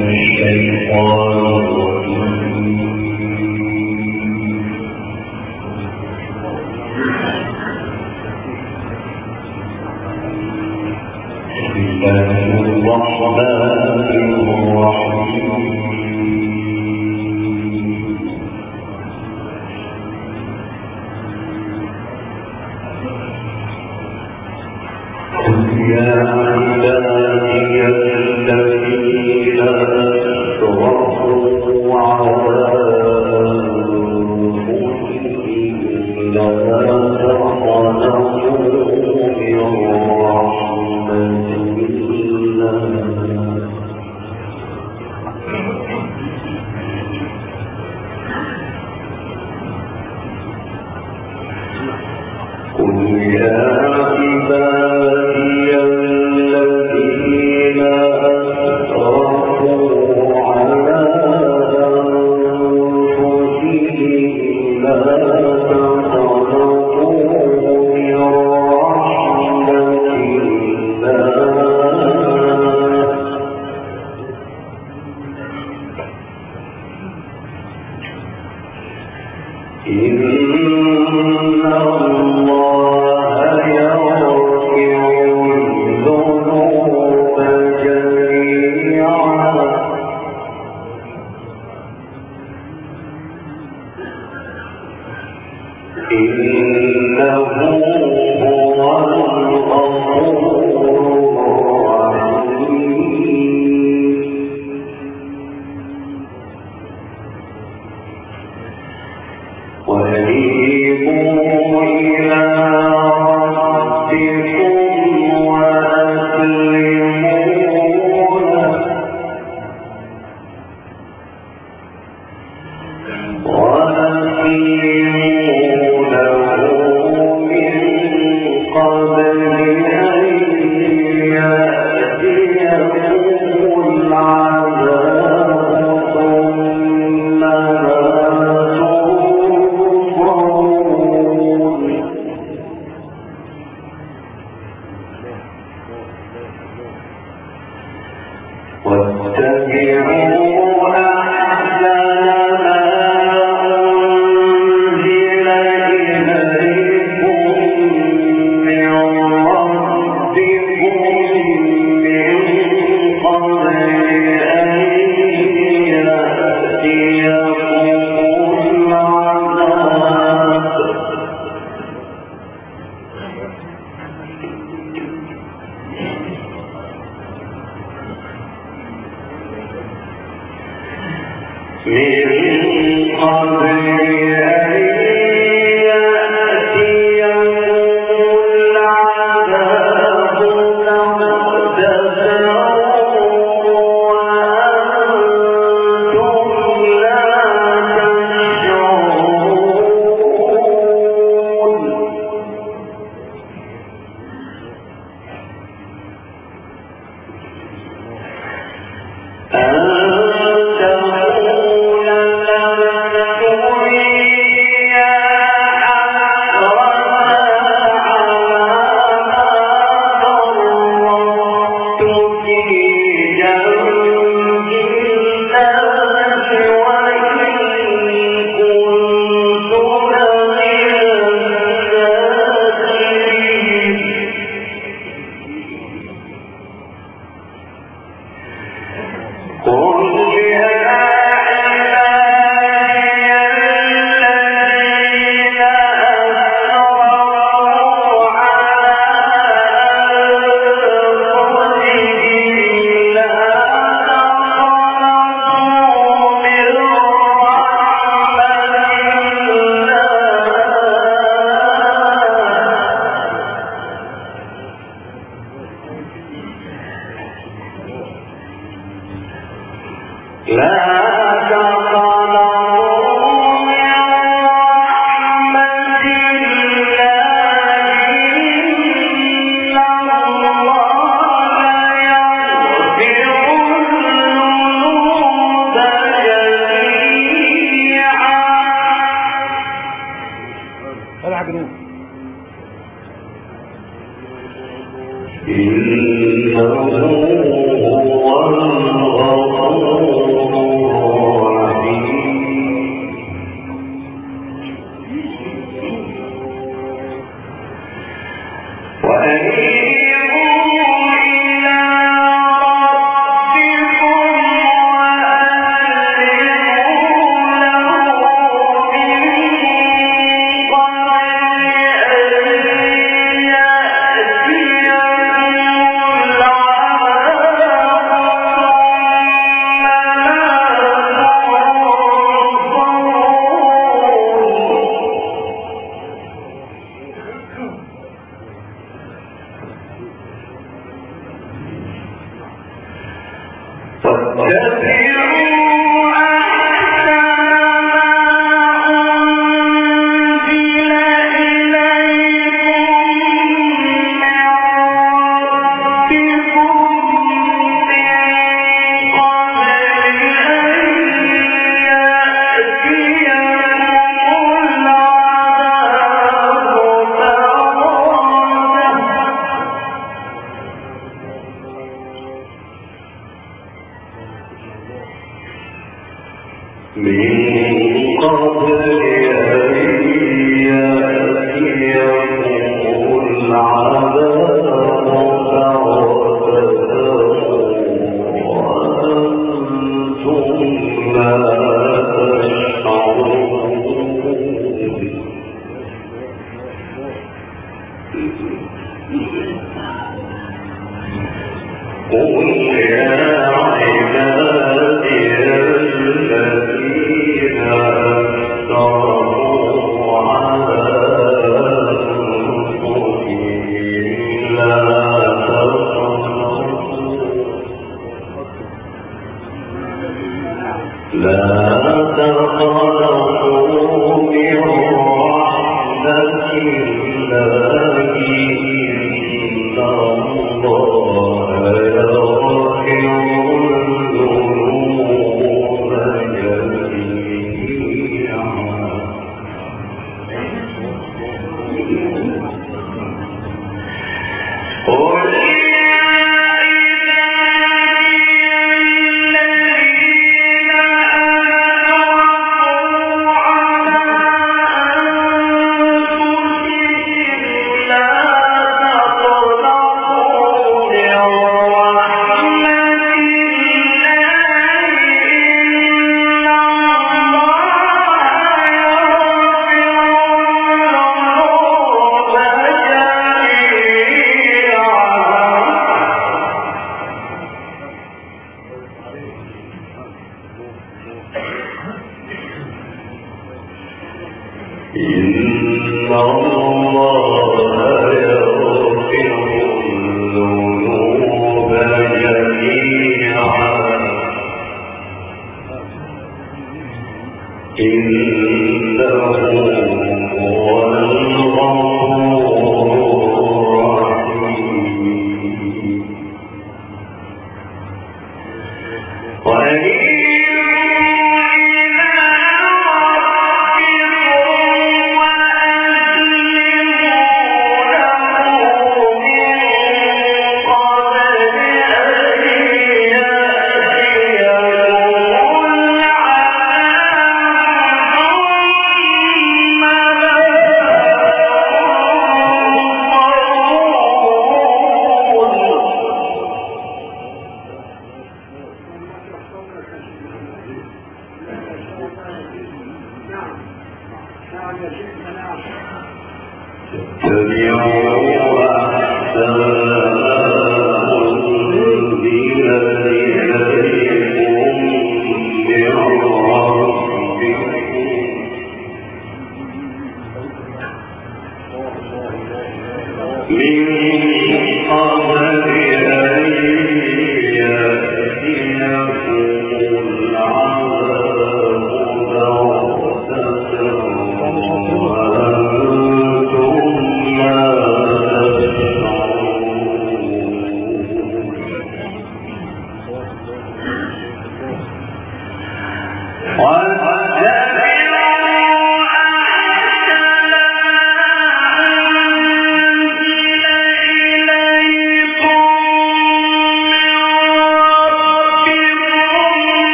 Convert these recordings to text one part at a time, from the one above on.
الشيطان الرجيم.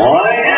হয়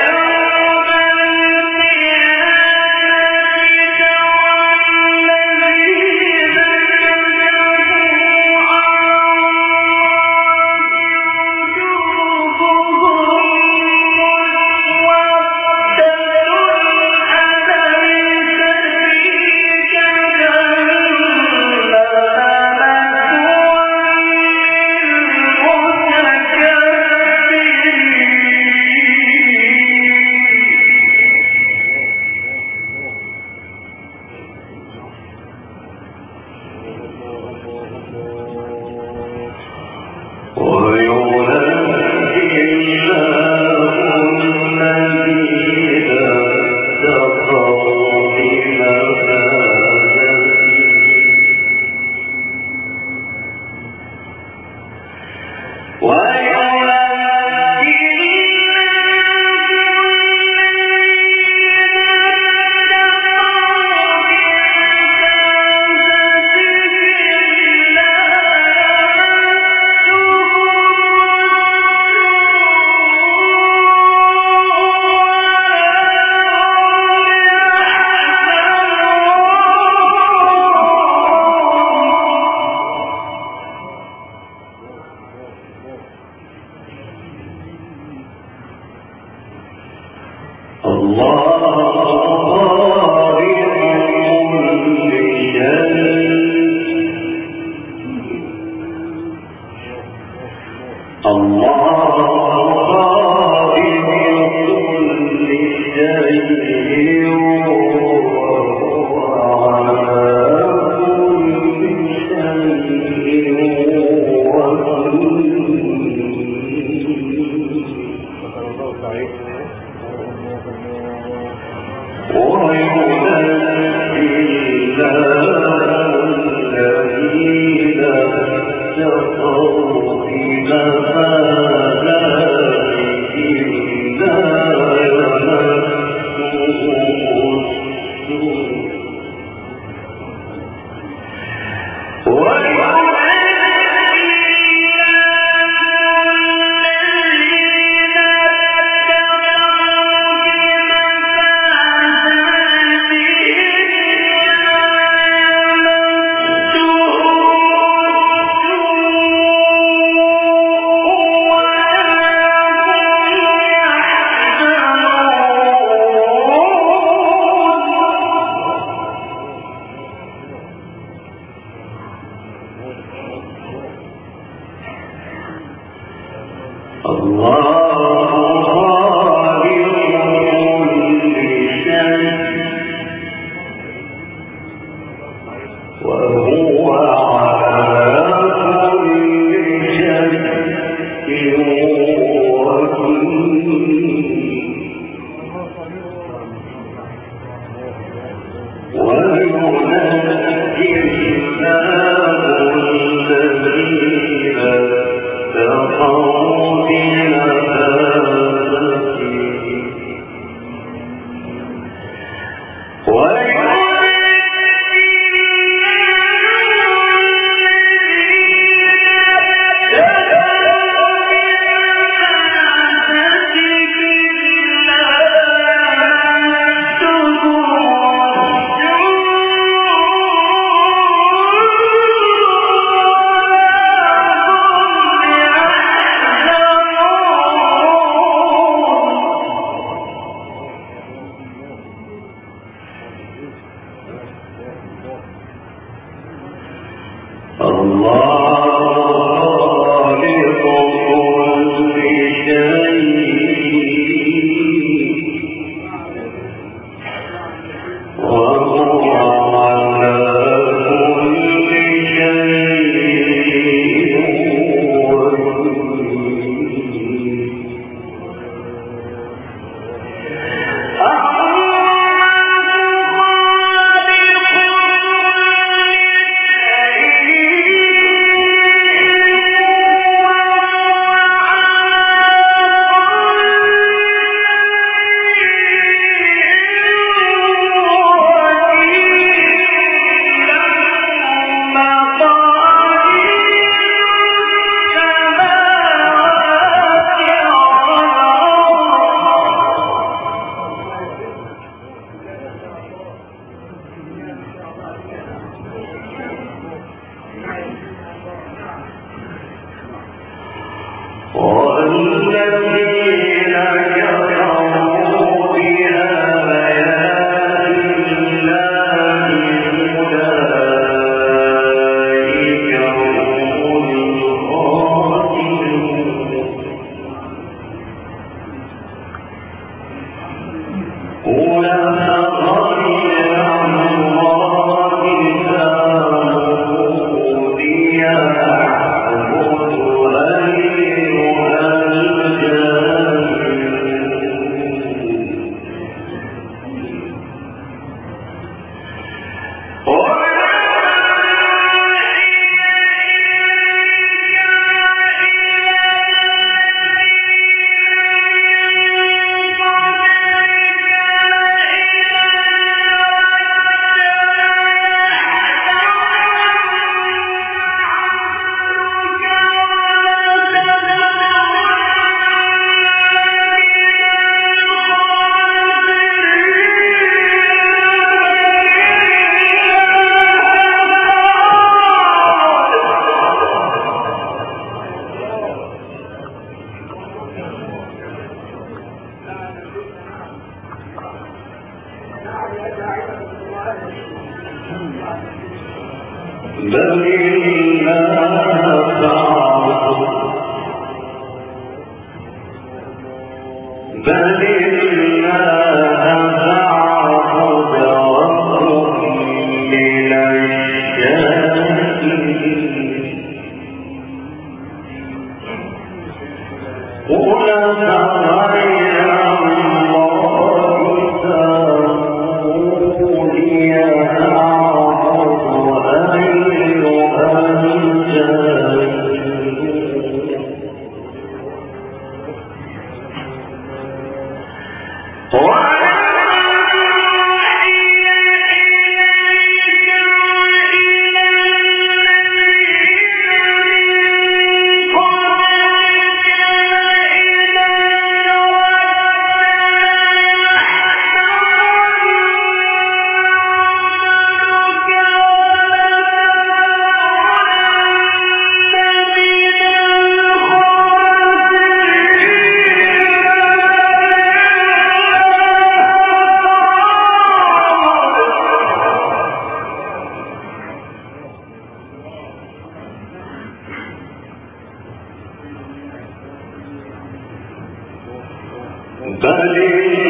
بل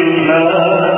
الناس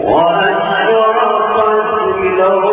وأشرقت لو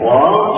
law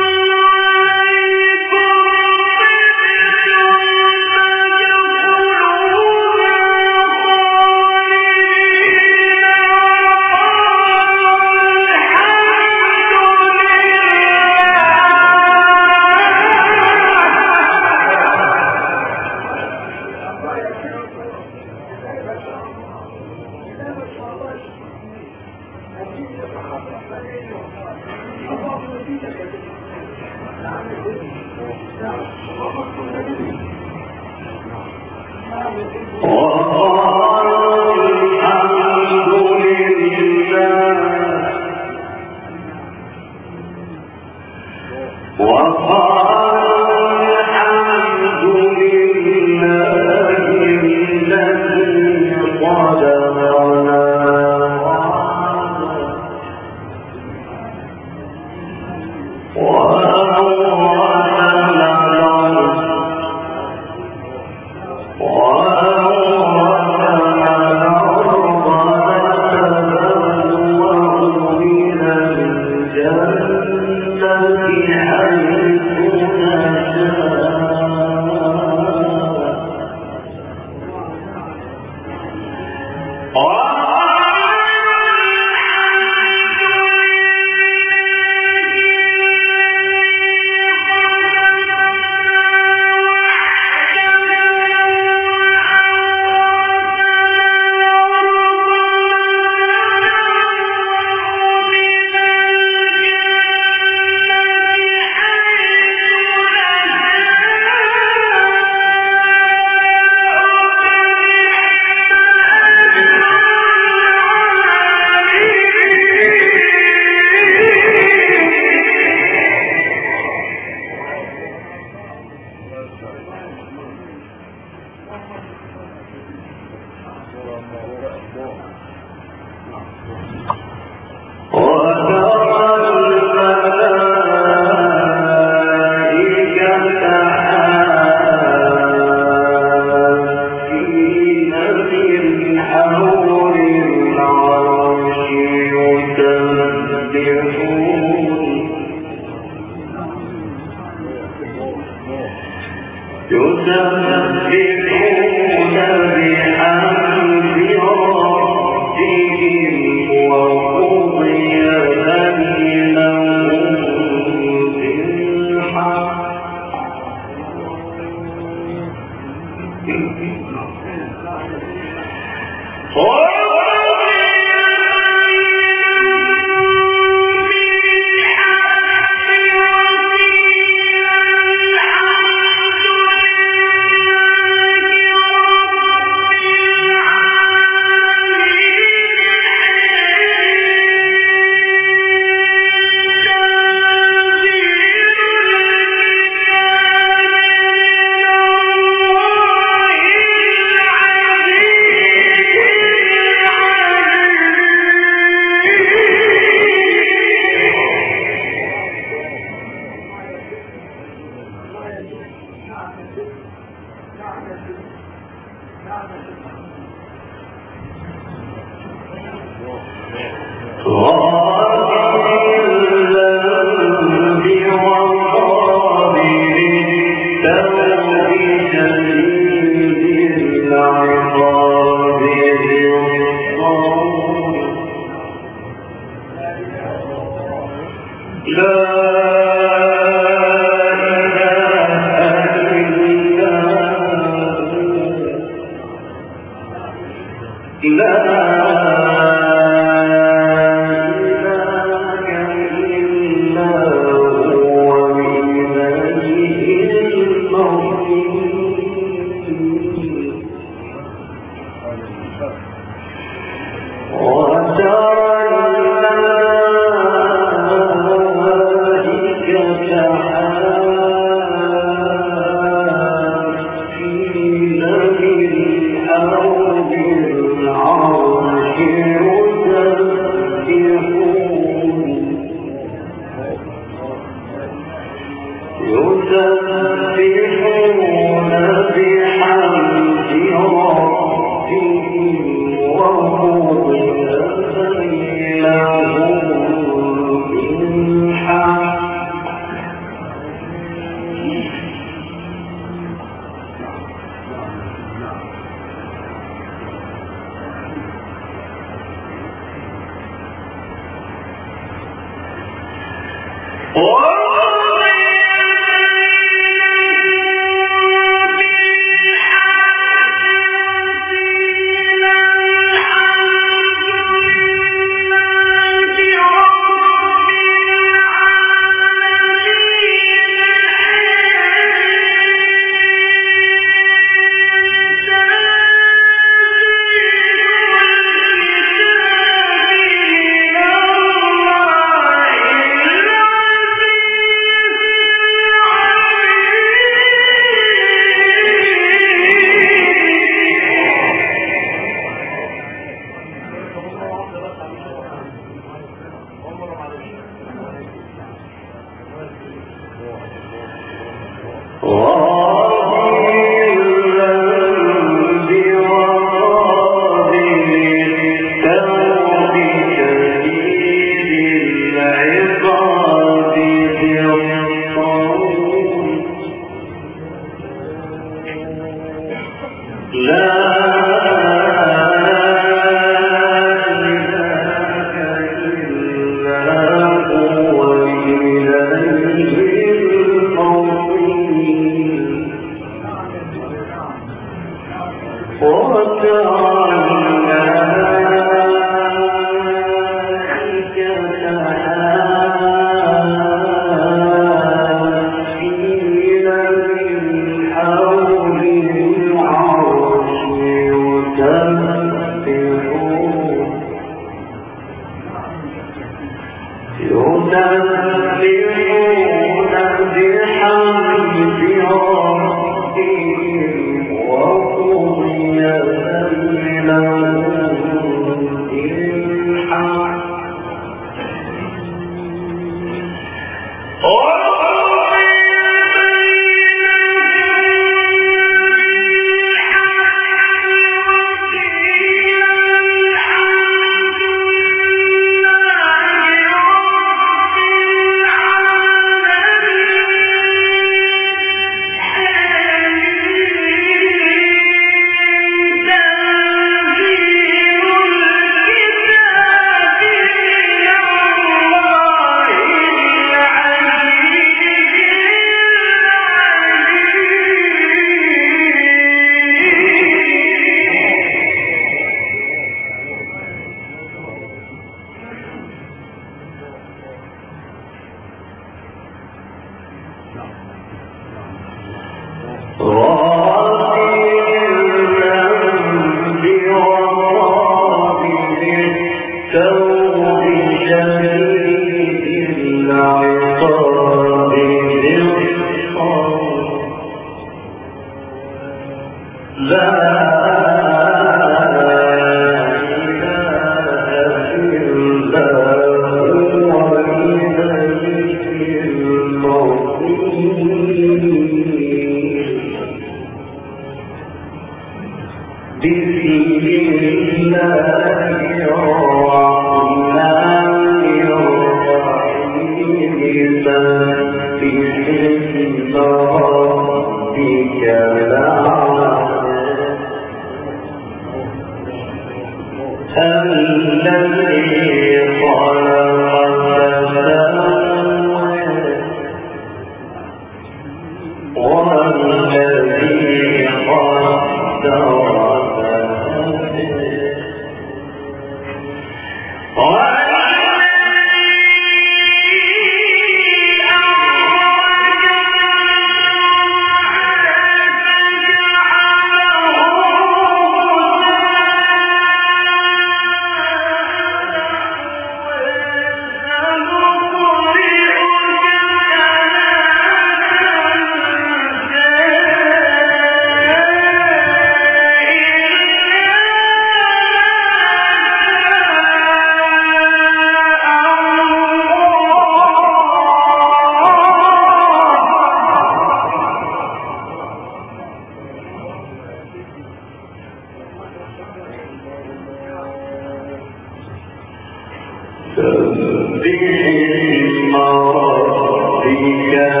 أخرج